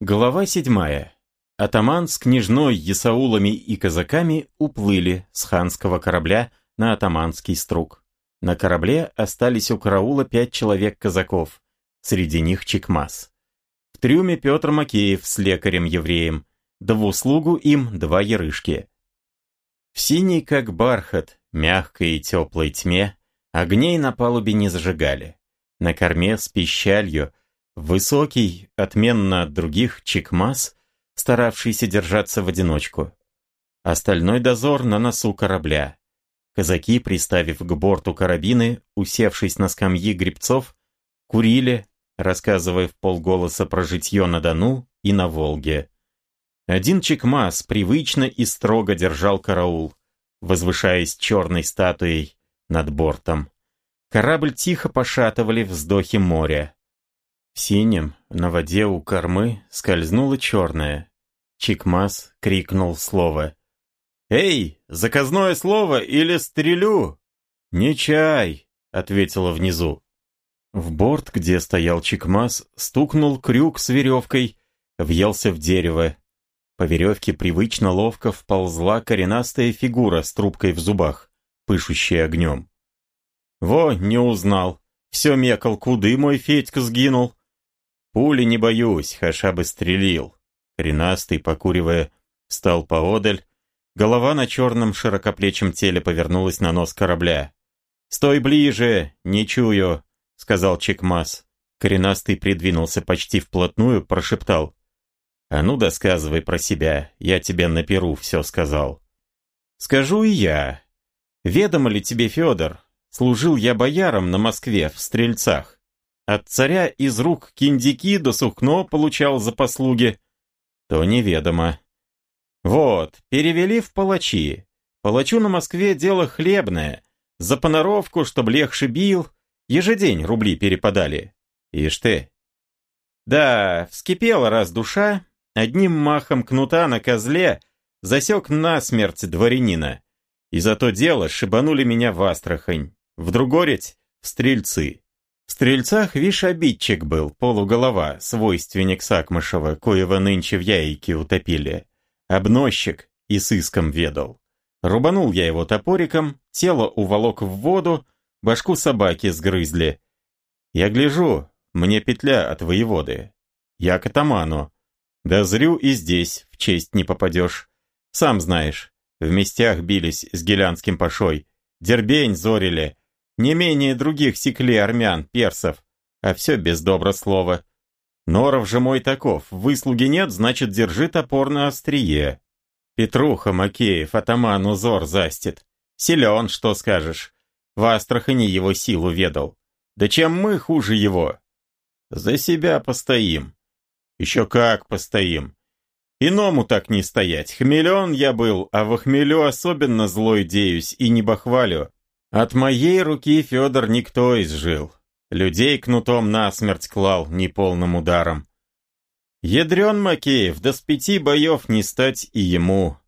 Глава седьмая. Атаман с княжной, ясаулами и казаками уплыли с ханского корабля на атаманский струк. На корабле остались у караула пять человек казаков, среди них Чекмас. В трюме Петр Макеев с лекарем-евреем, да в услугу им два ярышки. В синей, как бархат, мягкой и теплой тьме, огней на палубе не зажигали. На корме с пищалью – Высокий, отменно от других, Чикмас, старавшийся держаться в одиночку. Остальной дозор на носу корабля. Казаки, приставив к борту карабины, усевшись на скамьи гребцов, курили, рассказывая в полголоса про житье на Дону и на Волге. Один Чикмас привычно и строго держал караул, возвышаясь черной статуей над бортом. Корабль тихо пошатывали вздохи моря. В синем, на воде у кормы, скользнула черная. Чикмас крикнул слово. «Эй, заказное слово или стрелю?» «Не чай», — ответила внизу. В борт, где стоял Чикмас, стукнул крюк с веревкой, въелся в дерево. По веревке привычно ловко вползла коренастая фигура с трубкой в зубах, пышущая огнем. «Во, не узнал. Все мекал, куды мой Федька сгинул?» Пули не боюсь, хаша бы стрелил. Коренастый, покуривая, встал поодаль. Голова на черном широкоплечем теле повернулась на нос корабля. «Стой ближе, не чую», — сказал Чекмас. Коренастый придвинулся почти вплотную, прошептал. «А ну, досказывай про себя, я тебе на перу все сказал». «Скажу и я. Ведомо ли тебе, Федор, служил я бояром на Москве в Стрельцах? От царя из рук киндики до сукно получал за послуги, то неведомо. Вот, перевели в палачи. Палачу на Москве дело хлебное. За поноровку, чтоб легче бил, ежедень рубли перепадали. Ишь ты. Да, вскипела раз душа, одним махом кнута на козле засек насмерть дворянина. И за то дело шибанули меня в Астрахань, в Другорец, в Стрельцы. В стрельцах вишь обидчик был, полуголова, свойственник Сакмышева, коего нынче в яйке утопили. Обносчик и сыском ведал. Рубанул я его топориком, тело уволок в воду, башку собаки сгрызли. Я гляжу, мне петля от воеводы. Я к атаману. Да зрю и здесь в честь не попадешь. Сам знаешь, в местях бились с гелянским пашой. Дербень зорили, не менее других секли армян, персов, а все без добро слова. Норов же мой таков, выслуги нет, значит, держи топор на острие. Петруха Макеев, атаман узор застит. Силен, что скажешь. В Астрахани его силу ведал. Да чем мы хуже его? За себя постоим. Еще как постоим. Иному так не стоять. Хмелен я был, а в хмелю особенно злой деюсь и не бахвалю. От моей руки Федор никто изжил. Людей кнутом насмерть клал неполным ударом. Ядрен Макеев, да с пяти боев не стать и ему.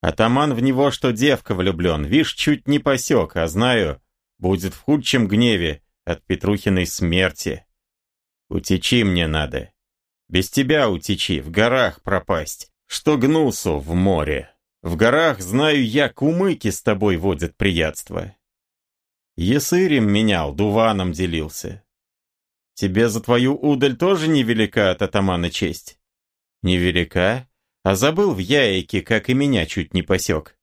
Атаман в него, что девка влюблен, вишь, чуть не посек, а знаю, будет в худшем гневе от Петрухиной смерти. Утечи мне надо. Без тебя утечи, в горах пропасть, что гнусу в море. В горах, знаю я, кумыки с тобой водят приятство. Есырем менял, дуваном делился. Тебе за твою удаль тоже невелика от атамана честь? Невелика? А забыл в яйке, как и меня чуть не посек.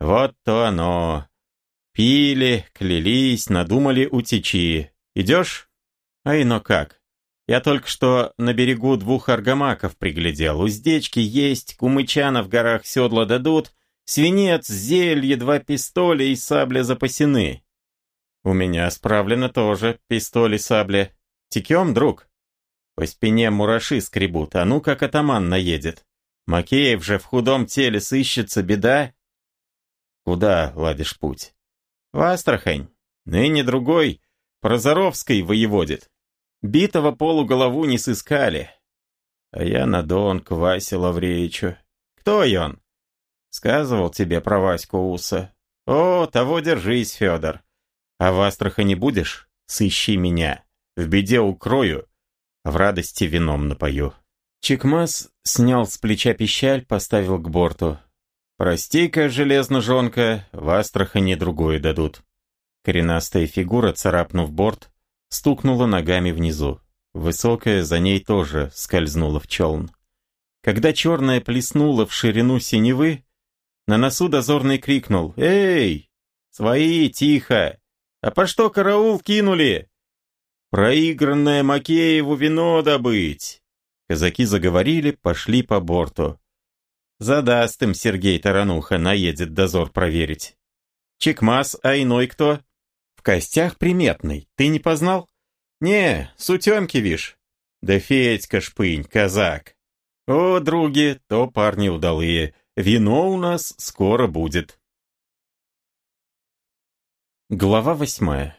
Вот то оно. Пили, клялись, надумали утечи. Идешь? А ино как? Я только что на берегу двух аргамаков приглядел. Уздечки есть, кумычана в горах седла дадут, свинец, зелье, два пистоля и сабля запасены. «У меня справлено тоже, пистоли, сабли. Текем, друг?» По спине мураши скребут, а ну как атаман наедет. Макеев же в худом теле сыщется, беда. Куда ладишь путь? В Астрахань. Ныне другой, Прозоровской воеводит. Битого полуголову не сыскали. А я на Дон к Васе Лавреичу. Кто он? Сказывал тебе про Ваську Уса. О, того держись, Федор. А в Астрахани будешь? Сыщи меня. В беде укрою, в радости вином напою. Чекмас снял с плеча пищаль, поставил к борту. «Прости-ка, железножонка, в Астрахани другое дадут». Коренастая фигура, царапнув борт, стукнула ногами внизу. Высокая за ней тоже скользнула в челн. Когда черная плеснула в ширину синевы, на носу дозорный крикнул «Эй! Свои, тихо! А по что караул кинули? Проигранное Макееву вино добыть!» Казаки заговорили, пошли по борту. Задаст им Сергей Тарануха, наедет дозор проверить. Чекмас, а иной кто? В костях приметный, ты не познал? Не, с утемки, вишь. Да Федька Шпынь, казак. О, други, то парни удалые. Вино у нас скоро будет. Глава восьмая.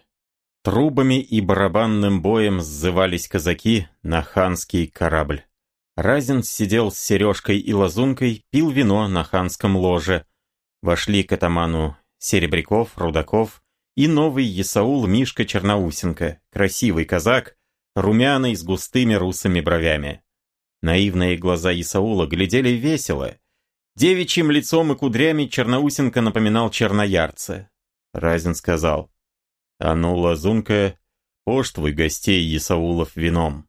Трубами и барабанным боем сзывались казаки на ханский корабль. Разин сидел с сережкой и лазункой, пил вино на ханском ложе. Вошли к атаману Серебряков, Рудаков и новый Есаул Мишка Черноусенко, красивый казак, румяный с густыми русыми бровями. Наивные глаза Исаула глядели весело. Девичьим лицом и кудрями Черноусенко напоминал черноярца. Разин сказал, «А ну, лазунка, поштвуй гостей Исаулов вином».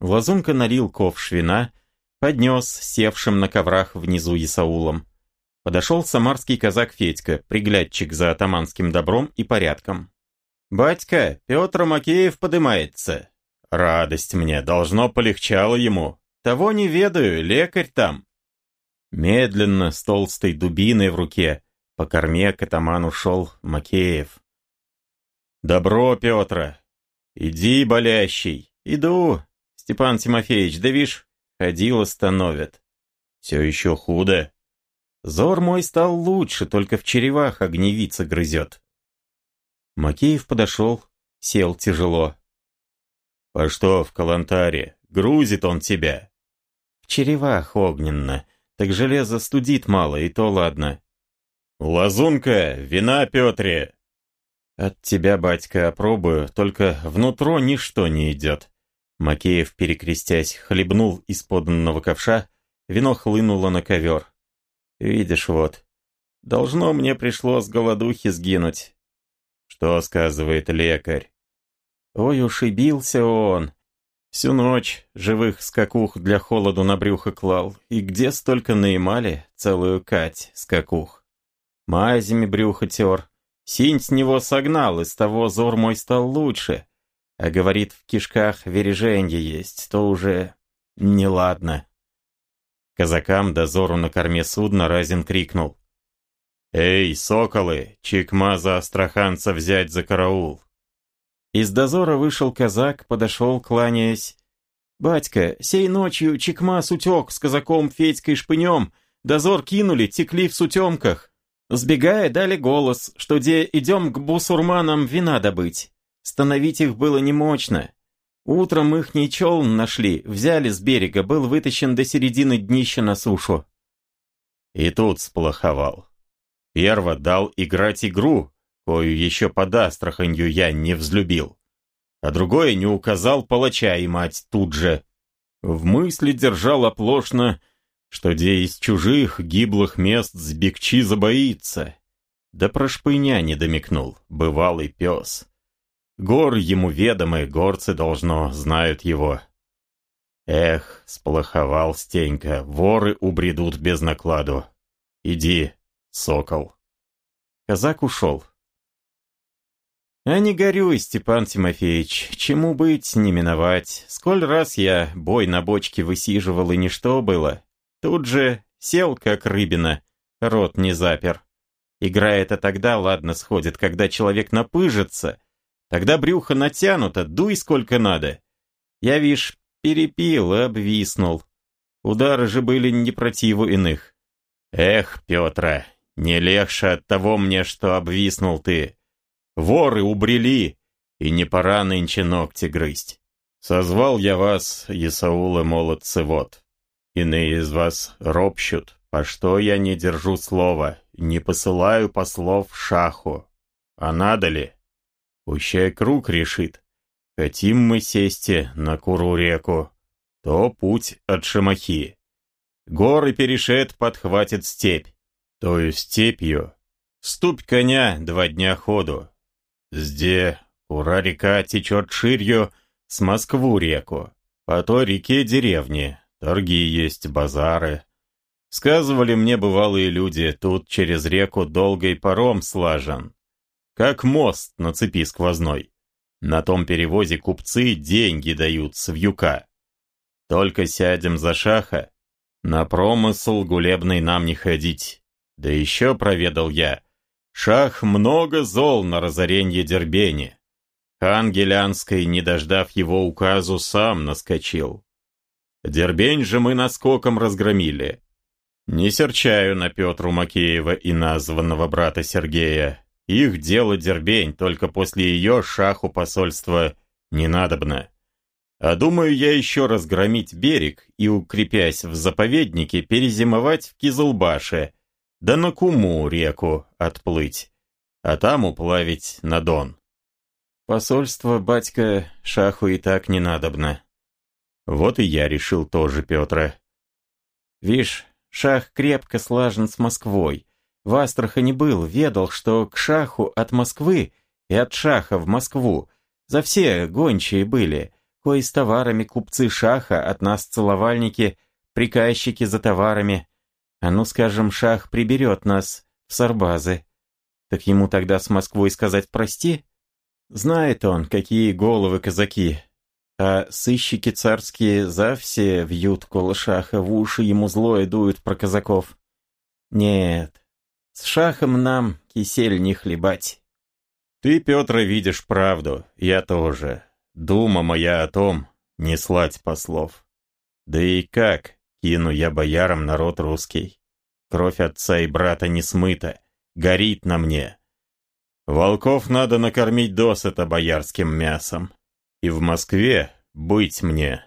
Лазунка налил ковш вина, поднес севшим на коврах внизу Исаулом. Подошел самарский казак Федька, приглядчик за атаманским добром и порядком. «Батька, Петр Макеев подымается». «Радость мне, должно полегчало ему. Того не ведаю, лекарь там». Медленно, с толстой дубиной в руке, по корме к атаману шел Макеев. «Добро, Петра! Иди, болящий! Иду!» Степан Тимофеевич, да вишь, ходил становят. Все еще худо. Зор мой стал лучше, только в черевах огневица грызет. Макеев подошел, сел тяжело. «По что в калантаре? Грузит он тебя?» «В черевах огненно, так железо студит мало, и то ладно». «Лазунка, вина, Петре!» «От тебя, батька, опробую, только внутро ничто не идет». Макеев, перекрестясь, хлебнул из поданного ковша, вино хлынуло на ковер. «Видишь, вот, должно мне пришло с голодухи сгинуть». «Что сказывает лекарь?» «Ой уж и бился он. Всю ночь живых скакух для холоду на брюхо клал, и где столько наимали целую кать скакух. Мазями брюхо тер, синь с него согнал, из того зор мой стал лучше» а говорит, в кишках вереженье есть, то уже неладно. Казакам дозору на корме судна Разин крикнул. «Эй, соколы, чекма за астраханца взять за караул!» Из дозора вышел казак, подошел, кланяясь. «Батька, сей ночью чекмас утек с казаком Федькой Шпынем, дозор кинули, текли в сутемках. Сбегая, дали голос, что где идем к бусурманам вина добыть. Становить их было немощно. Утром их не челн нашли, взяли с берега, был вытащен до середины днища на сушу. И тут сплоховал. Перво дал играть игру, кою еще под Астраханью я не взлюбил. А другое не указал палача и мать тут же. В мысли держал оплошно, что где из чужих гиблых мест сбегчи забоится. Да про шпыня не домикнул, бывалый пес. Гор ему ведомы, горцы, должно, знают его. Эх, сплоховал Стенька, воры убредут без накладу. Иди, сокол. Казак ушел. А не горюй, Степан Тимофеевич, чему быть, не миновать. Сколь раз я бой на бочке высиживал, и ничто было. Тут же сел, как рыбина, рот не запер. Игра эта тогда, ладно, сходит, когда человек напыжится — Тогда брюхо натянуто, дуй сколько надо. Я, вишь, перепил и обвиснул. Удары же были не противу иных. Эх, Петра, не легче от того мне, что обвиснул ты. Воры убрели, и не пора нынче ногти грызть. Созвал я вас, Исаула молодцы, вот. Иные из вас ропщут, по что я не держу слова, не посылаю послов шаху. А надо ли? Пущай круг решит. Хотим мы сесть на Куру реку. то путь от Шамахи. Горы перешет подхватит степь, то есть степью. Ступь коня два дня ходу. Зде Ура-река течет ширью с Москву реку. По той реке деревни, торги есть, базары. Сказывали мне бывалые люди, тут через реку долгой паром слажен. Как мост на цепи сквозной. На том перевозе купцы деньги дают с вьюка. Только сядем за шаха, на промысл гулебный нам не ходить. Да еще проведал я, шах много зол на разоренье Дербени. Хан Гелянской, не дождав его указу, сам наскочил. Дербень же мы наскоком разгромили. Не серчаю на Петру Макеева и названного брата Сергея. Их дело Дербень, только после ее шаху посольства не надобно. А думаю я еще разгромить берег и, укрепясь в заповеднике, перезимовать в Кизылбаше, да на Куму реку отплыть, а там уплавить на Дон. Посольство, батька, шаху и так не надобно. Вот и я решил тоже, Петра. Вишь, шах крепко слажен с Москвой. В Астрахани был, ведал, что к шаху от Москвы и от шаха в Москву за все гончие были, кои с товарами купцы шаха, от нас целовальники, приказчики за товарами. А ну, скажем, шах приберет нас в Сарбазы. Так ему тогда с Москвой сказать «прости»? Знает он, какие головы казаки. А сыщики царские за все вьют коло шаха, в уши ему злое дуют про казаков. Нет, с шахом нам кисель не хлебать. Ты, Петр, видишь правду, я тоже. Дума моя о том, не слать послов. Да и как, кину я боярам народ русский. Кровь отца и брата не смыта, горит на мне. Волков надо накормить досыта боярским мясом. И в Москве быть мне.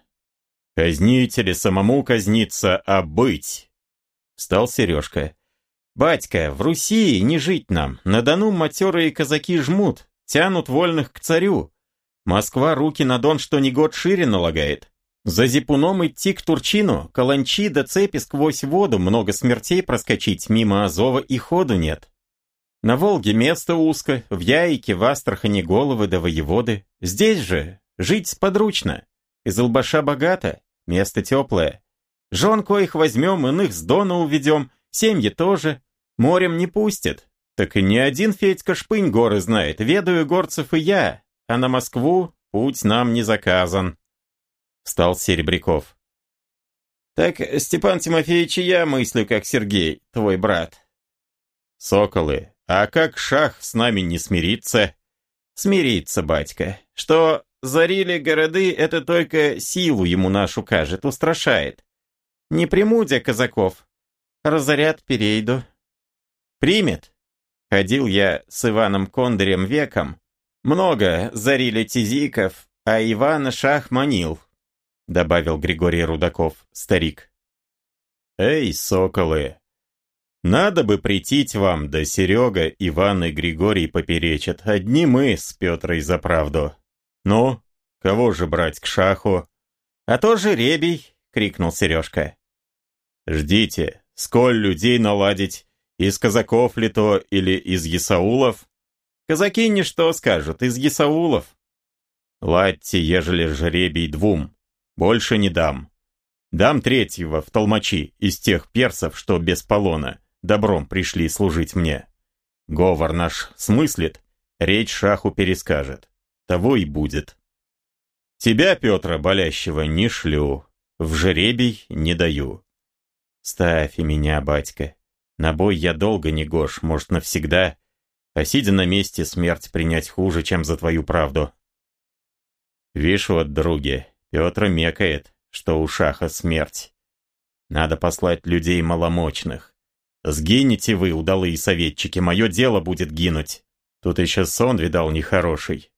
Казнить или самому казниться, а быть. Встал Сережка. «Батька, в Руси не жить нам. На Дону матерые казаки жмут, тянут вольных к царю. Москва руки на Дон что ни год шире налагает. За зипуном идти к Турчину, каланчи до цепи сквозь воду, много смертей проскочить, мимо Азова и ходу нет. На Волге место узко, в Яике, в Астрахани головы до воеводы. Здесь же жить сподручно. Из Албаша богато, место теплое. Жен коих возьмем, иных с Дона уведем, семьи тоже. Морем не пустят. Так и ни один Федька Шпынь горы знает, ведаю горцев и я, а на Москву путь нам не заказан. Встал Серебряков. Так, Степан Тимофеевич, я мыслю, как Сергей, твой брат. Соколы, а как шах с нами не смирится? Смирится, батька. Что зарили городы, это только силу ему нашу кажет, устрашает. Не приму дя казаков. Разорят перейду. Примет. Ходил я с Иваном Кондарем веком. Много зарили тизиков, а Ивана шах манил, добавил Григорий Рудаков, старик. Эй, соколы, надо бы притить вам, да Серега, Иван и Григорий поперечат. Одни мы с Петрой за правду. Ну, кого же брать к шаху? А то же ребий, крикнул Сережка. Ждите, сколь людей наладить, из казаков ли то или из Есаулов? Казаки ничто скажут, из Есаулов. Ладьте, ежели жребий двум, больше не дам. Дам третьего в толмачи из тех персов, что без полона добром пришли служить мне. Говор наш смыслит, речь шаху перескажет. Того и будет. Тебя, Петра, болящего, не шлю, в жеребий не даю. Ставь и меня, батька. На бой я долго не гош, может, навсегда, а сидя на месте смерть принять хуже, чем за твою правду. Вишь вот, други, Петр мекает, что у шаха смерть. Надо послать людей маломочных. Сгинете вы, удалые советчики, мое дело будет гинуть. Тут еще сон видал нехороший.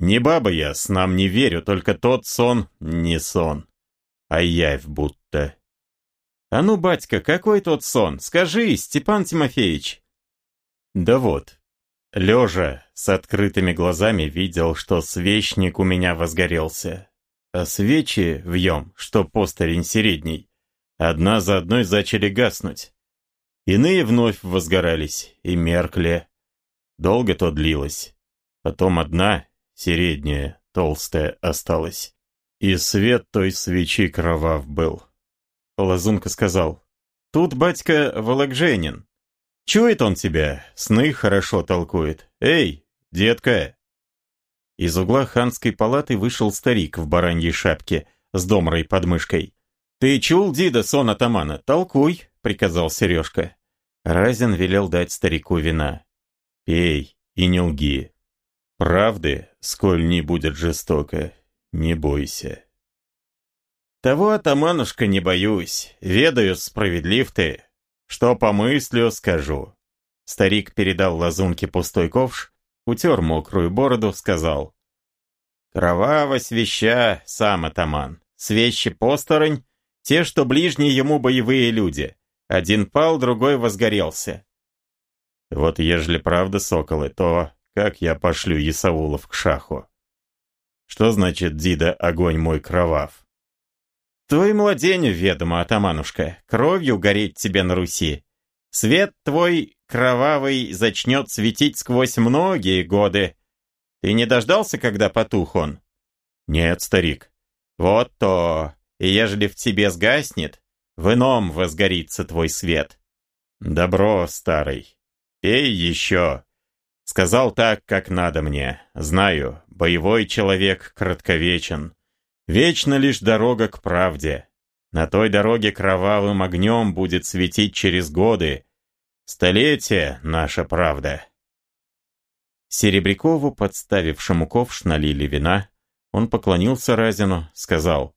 Не баба я, снам не верю, только тот сон не сон, а явь будто. А ну, батька, какой тот сон? Скажи, Степан Тимофеевич. Да вот, лежа с открытыми глазами видел, что свечник у меня возгорелся. а свечи вьем, что постарень середней, одна за одной зачали гаснуть. Иные вновь возгорались и меркли. Долго то длилось. Потом одна, середняя, толстая, осталась. И свет той свечи кровав был. Лазунка сказал, «Тут батька Вологженин. Чует он тебя, сны хорошо толкует. Эй, детка!» Из угла ханской палаты вышел старик в бараньей шапке с домрой под мышкой. «Ты чул, Дида, сон атамана? Толкуй!» — приказал Сережка. Разин велел дать старику вина. «Пей и не лги. Правды, сколь не будет жестоко, не бойся». «Того, атаманушка, не боюсь. Ведаю, справедлив ты. Что помыслю, скажу». Старик передал лазунке пустой ковш, утер мокрую бороду, сказал. «Кроваво свеща, сам атаман. Свещи посторонь, те, что ближние ему боевые люди. Один пал, другой возгорелся». «Вот ежели правда, соколы, то как я пошлю Исаулов к шаху?» «Что значит, Дида, огонь мой кровав?» «Твой младеню ведомо, атаманушка, кровью гореть тебе на Руси. Свет твой кровавый зачнет светить сквозь многие годы. Ты не дождался, когда потух он? Нет, старик. Вот то. И ежели в тебе сгаснет, в ином возгорится твой свет. Добро, старый. Пей еще. Сказал так, как надо мне. Знаю, боевой человек кратковечен. Вечно лишь дорога к правде. На той дороге кровавым огнем будет светить через годы, Столетие — наша правда. Серебрякову, подставившему ковш, налили вина. Он поклонился Разину, сказал,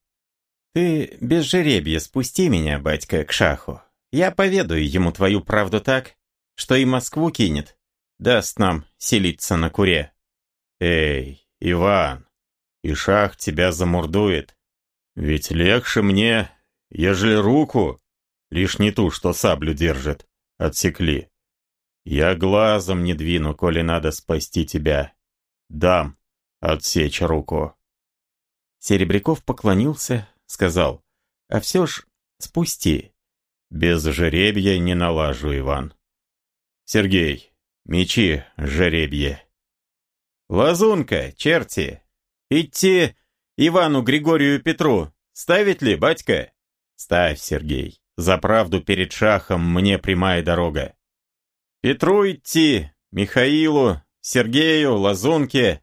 «Ты без жеребья спусти меня, батька, к шаху. Я поведаю ему твою правду так, что и Москву кинет, даст нам селиться на куре». «Эй, Иван, и шах тебя замурдует. Ведь легче мне, ежели руку, лишь не ту, что саблю держит, Отсекли. Я глазом не двину, коли надо спасти тебя. Дам отсечь руку. Серебряков поклонился, сказал, а все ж спусти. Без жеребья не налажу, Иван. Сергей, мечи жеребье. Лазунка, черти. Идти Ивану Григорию Петру. Ставить ли, батька? Ставь, Сергей. За правду перед шахом мне прямая дорога. Петру идти, Михаилу, Сергею, Лазунке.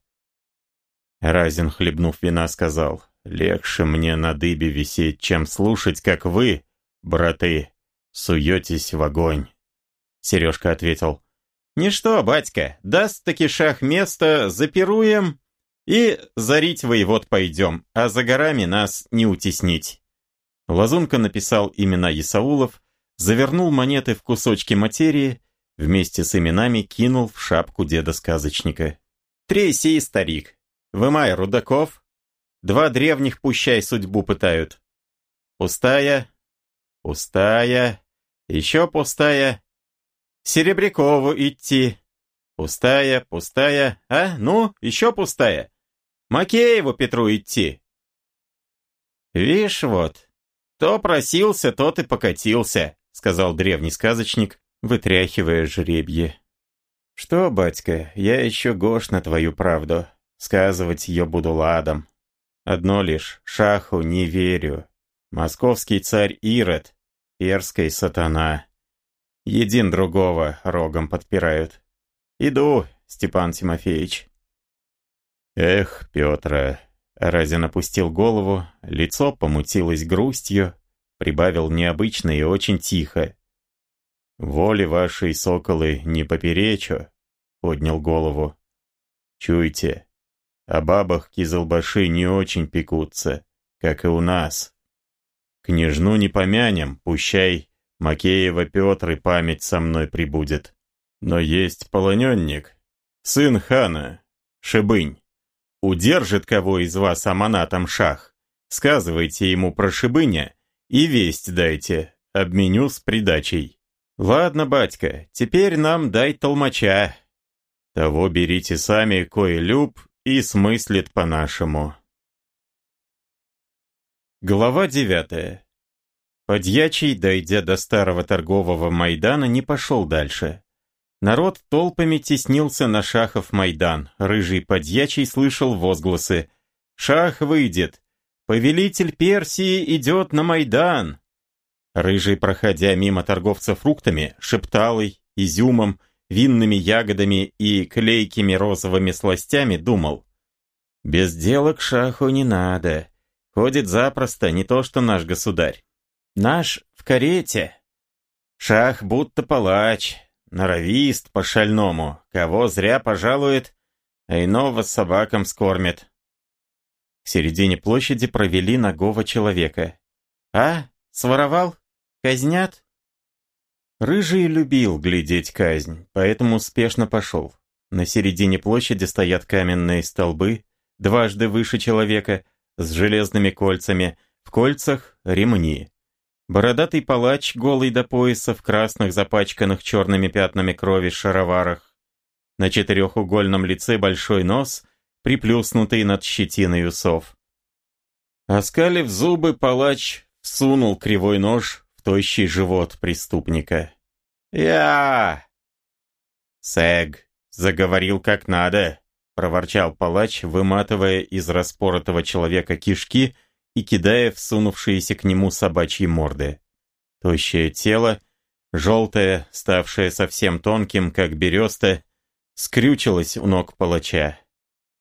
Разин, хлебнув вина, сказал, «Легче мне на дыбе висеть, чем слушать, как вы, браты, суетесь в огонь». Сережка ответил, «Ничто, батька, даст-таки шах место, запируем и зарить воевод пойдем, а за горами нас не утеснить». Лазунка написал имена Исаулов, завернул монеты в кусочки материи, вместе с именами кинул в шапку деда-сказочника. «Трейси, старик! Вымай, Рудаков! Два древних пущай судьбу пытают. Пустая, пустая, еще пустая. Серебрякову идти. Пустая, пустая, а? Ну, еще пустая. Макееву Петру идти. Вишь вот, «То просился, тот и покатился», — сказал древний сказочник, вытряхивая жребье. «Что, батька, я еще гош на твою правду. Сказывать ее буду ладом. Одно лишь, шаху не верю. Московский царь Ирод, перской сатана. Един другого рогом подпирают. Иду, Степан Тимофеевич». «Эх, Петра, Разин опустил голову, лицо помутилось грустью, прибавил необычно и очень тихо. «Воле вашей, соколы, не поперечу», — поднял голову. «Чуйте, о бабах кизылбаши не очень пекутся, как и у нас. Княжну не помянем, пущай Макеева Петр и память со мной прибудет. Но есть полоненник, сын хана, Шибынь. Удержит кого из вас аманатом шах, сказывайте ему про шибыня и весть дайте, обменю с придачей. Ладно, батька, теперь нам дай толмача. Того берите сами, кое люб и смыслит по-нашему. Глава девятая. Подьячий, дойдя до старого торгового Майдана, не пошел дальше. Народ толпами теснился на Шахов Майдан. Рыжий подьячий слышал возгласы. «Шах выйдет! Повелитель Персии идет на Майдан!» Рыжий, проходя мимо торговца фруктами, шепталой, изюмом, винными ягодами и клейкими розовыми сластями, думал. «Без дела к шаху не надо. Ходит запросто, не то что наш государь. Наш в карете. Шах будто палач, норовист по-шальному, кого зря пожалует, а иного собакам скормит. К середине площади провели нагого человека. «А, своровал? Казнят?» Рыжий любил глядеть казнь, поэтому успешно пошел. На середине площади стоят каменные столбы, дважды выше человека, с железными кольцами, в кольцах ремни. Бородатый палач, голый до пояса, в красных запачканных черными пятнами крови шароварах. На четырехугольном лице большой нос, приплюснутый над щетиной усов. Оскалив зубы, палач сунул кривой нож в тощий живот преступника. «Я!» «Сэг, заговорил как надо проворчал палач, выматывая из распоротого человека кишки и кидая всунувшиеся к нему собачьи морды. Тощее тело, желтое, ставшее совсем тонким, как береста, скрючилось у ног палача.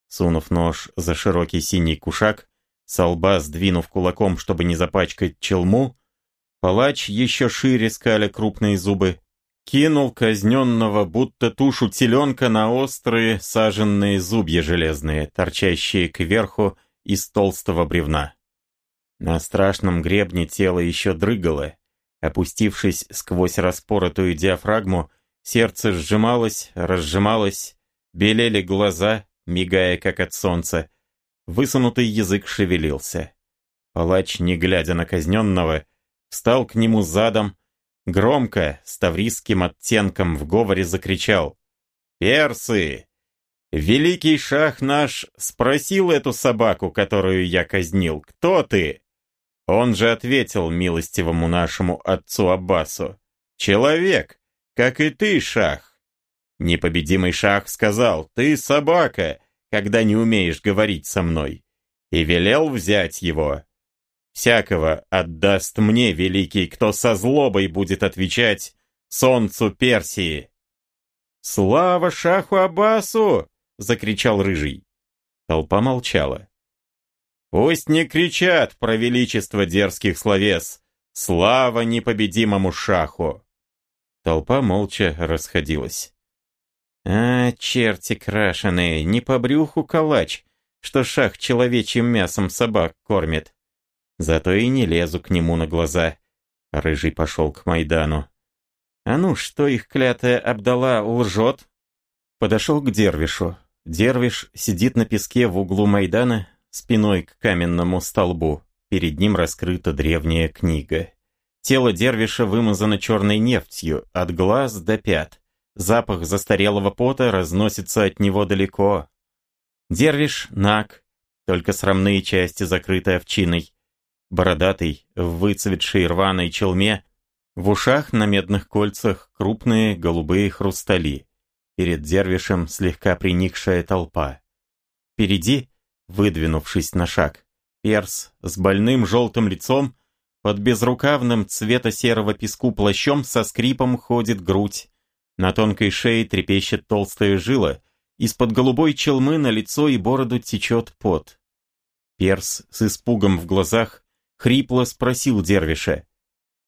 Сунув нож за широкий синий кушак, со лба сдвинув кулаком, чтобы не запачкать челму, палач, еще шире скаля крупные зубы, кинул казненного, будто тушу теленка на острые саженные зубья железные, торчащие кверху из толстого бревна. На страшном гребне тело еще дрыгало. Опустившись сквозь распоротую диафрагму, сердце сжималось, разжималось, белели глаза, мигая как от солнца. Высунутый язык шевелился. Палач, не глядя на казненного, встал к нему задом, Громко, с таврийским оттенком в говоре закричал. «Персы! Великий шах наш спросил эту собаку, которую я казнил, кто ты?» Он же ответил милостивому нашему отцу Аббасу. «Человек, как и ты, шах!» Непобедимый шах сказал, «Ты собака, когда не умеешь говорить со мной!» И велел взять его. Всякого отдаст мне, великий, кто со злобой будет отвечать солнцу Персии. «Слава шаху Аббасу!» — закричал Рыжий. Толпа молчала. «Пусть не кричат про величество дерзких словес! Слава непобедимому шаху!» Толпа молча расходилась. «А, черти крашеные, не по брюху калач, что шах человечьим мясом собак кормит!» Зато и не лезу к нему на глаза. Рыжий пошел к Майдану. А ну, что их клятая Абдала лжет? Подошел к Дервишу. Дервиш сидит на песке в углу Майдана, спиной к каменному столбу. Перед ним раскрыта древняя книга. Тело Дервиша вымазано черной нефтью, от глаз до пят. Запах застарелого пота разносится от него далеко. Дервиш наг, только срамные части закрыты овчиной бородатый, в выцветшей рваной челме, в ушах на медных кольцах крупные голубые хрустали. Перед дервишем слегка приникшая толпа. Впереди, выдвинувшись на шаг, перс с больным желтым лицом, под безрукавным цвета серого песку плащом со скрипом ходит грудь. На тонкой шее трепещет толстая жила, из-под голубой челмы на лицо и бороду течет пот. Перс с испугом в глазах Хрипло спросил Дервиша.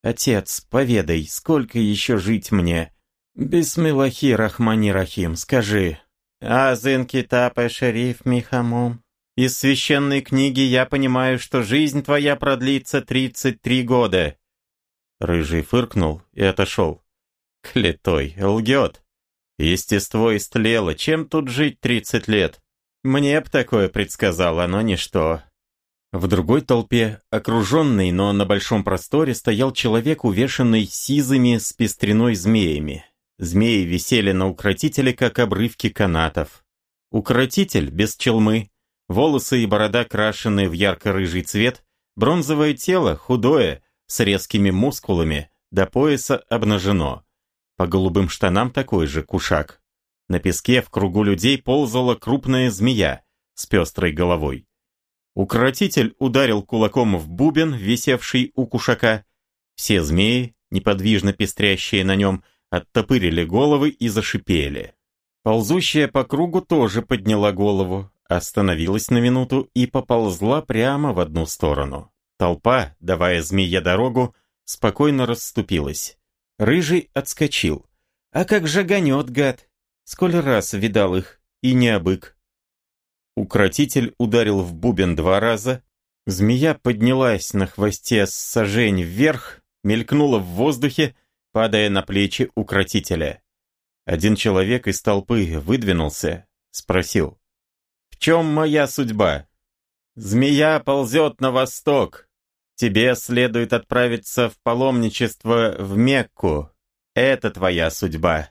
«Отец, поведай, сколько еще жить мне?» «Бисмиллахи рахмани рахим, скажи». «Азын китапа шериф михамум». «Из священной книги я понимаю, что жизнь твоя продлится тридцать три года». Рыжий фыркнул и отошел. Клетой, лгет. Естество истлело, чем тут жить тридцать лет? Мне б такое предсказало, но ничто. В другой толпе, окруженный, но на большом просторе, стоял человек, увешанный сизыми с пестреной змеями. Змеи висели на укротителе, как обрывки канатов. Укротитель без челмы, волосы и борода крашены в ярко-рыжий цвет, Бронзовое тело, худое, с резкими мускулами, до пояса обнажено. По голубым штанам такой же кушак. На песке в кругу людей ползала крупная змея с пестрой головой. Укротитель ударил кулаком в бубен, висевший у кушака. Все змеи, неподвижно пестрящие на нем, оттопырили головы и зашипели. Ползущая по кругу тоже подняла голову, остановилась на минуту и поползла прямо в одну сторону. Толпа, давая змее дорогу, спокойно расступилась. Рыжий отскочил. «А как же гонет, гад! Сколь раз видал их, и не обык!» Укротитель ударил в бубен два раза. Змея поднялась на хвосте с сажень вверх, мелькнула в воздухе, падая на плечи укротителя. Один человек из толпы выдвинулся, спросил. «В чем моя судьба?» «Змея ползет на восток. Тебе следует отправиться в паломничество в Мекку. Это твоя судьба».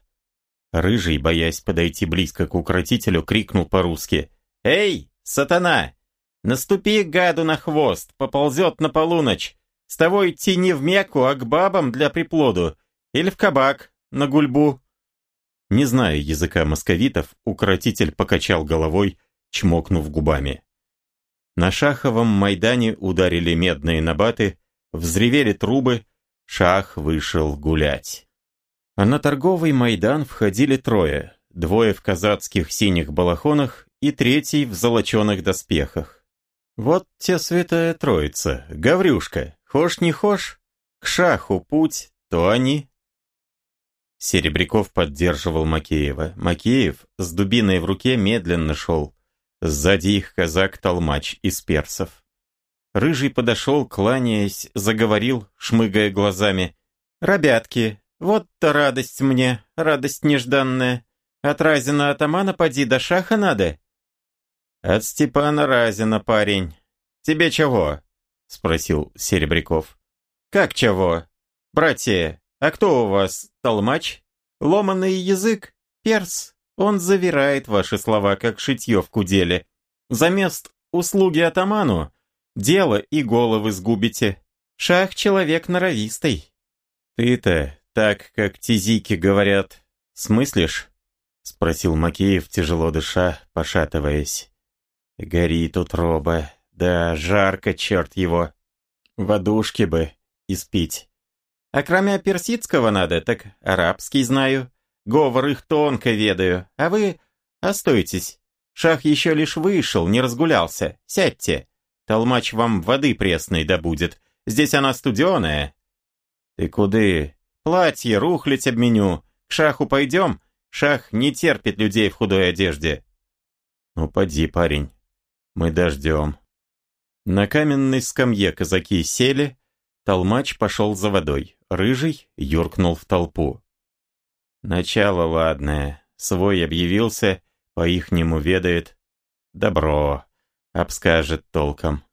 Рыжий, боясь подойти близко к укротителю, крикнул по-русски. «Эй, сатана! Наступи гаду на хвост, поползет на полуночь. С того идти не в Мекку, а к бабам для приплоду. Или в кабак, на гульбу». Не зная языка московитов, укротитель покачал головой, чмокнув губами. На шаховом Майдане ударили медные набаты, взревели трубы, шах вышел гулять. А на торговый Майдан входили трое, двое в казацких синих балахонах и третий в золоченых доспехах. Вот те святая троица, Гаврюшка, хошь не хошь, к шаху путь, то они. Серебряков поддерживал Макеева. Макеев с дубиной в руке медленно шел. Сзади их казак-толмач из персов. Рыжий подошел, кланяясь, заговорил, шмыгая глазами. «Ребятки, вот-то радость мне, радость нежданная. От Разина атамана поди до шаха надо. «От Степана Разина, парень. Тебе чего?» — спросил Серебряков. «Как чего? Братья, а кто у вас, толмач? Ломанный язык? Перс? Он завирает ваши слова, как шитье в куделе. Замест услуги атаману, дело и головы сгубите. Шах человек норовистый». «Ты-то, так как тизики говорят, смыслишь?» — спросил Макеев, тяжело дыша, пошатываясь. Горит утроба. Да, жарко, черт его. Водушки бы испить. А кроме персидского надо, так арабский знаю. Говор их тонко ведаю. А вы остойтесь. Шах еще лишь вышел, не разгулялся. Сядьте. Толмач вам воды пресной добудет. Здесь она студеная. Ты куды? Платье, рухлить обменю. К шаху пойдем? Шах не терпит людей в худой одежде. Ну, поди, парень. Мы дождем. На каменной скамье казаки сели, толмач пошел за водой, рыжий юркнул в толпу. Начало ладное, свой объявился, по-ихнему ведает. Добро, обскажет толком.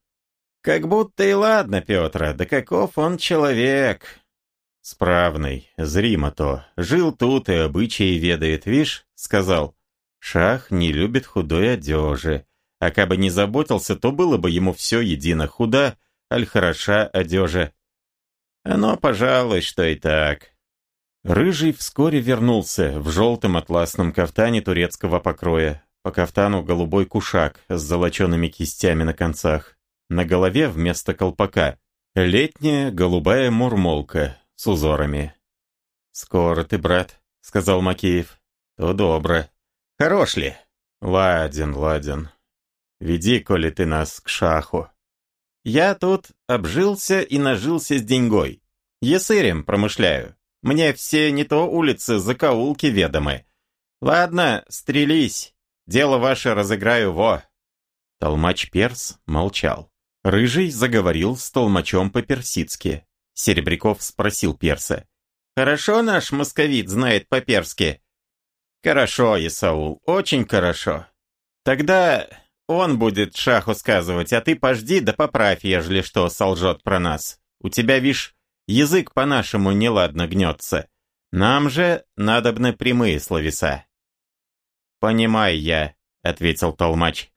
Как будто и ладно, Петра, да каков он человек. Справный, зримо то, жил тут и обычаи ведает, вишь, сказал. Шах не любит худой одежи, а кабы не заботился, то было бы ему все едино худа, аль хороша одежа. Оно, пожалуй, что и так. Рыжий вскоре вернулся в желтом атласном кафтане турецкого покроя. По кафтану голубой кушак с золочеными кистями на концах. На голове вместо колпака летняя голубая мурмолка с узорами. «Скоро ты, брат», — сказал Макеев. «То добро. Хорош ли?» «Ладен, ладен. Веди, коли ты нас к шаху. Я тут обжился и нажился с деньгой. Есырем промышляю. Мне все не то улицы, закоулки ведомы. Ладно, стрелись. Дело ваше разыграю во. Толмач Перс молчал. Рыжий заговорил с толмачом по-персидски. Серебряков спросил Перса. «Хорошо наш московит знает по-перски?» «Хорошо, Исаул, очень хорошо. Тогда он будет шаху сказывать, а ты пожди да поправь, ежели что солжет про нас. У тебя, вишь, язык по-нашему неладно гнется. Нам же надобны прямые словеса. «Понимай я», — ответил толмач.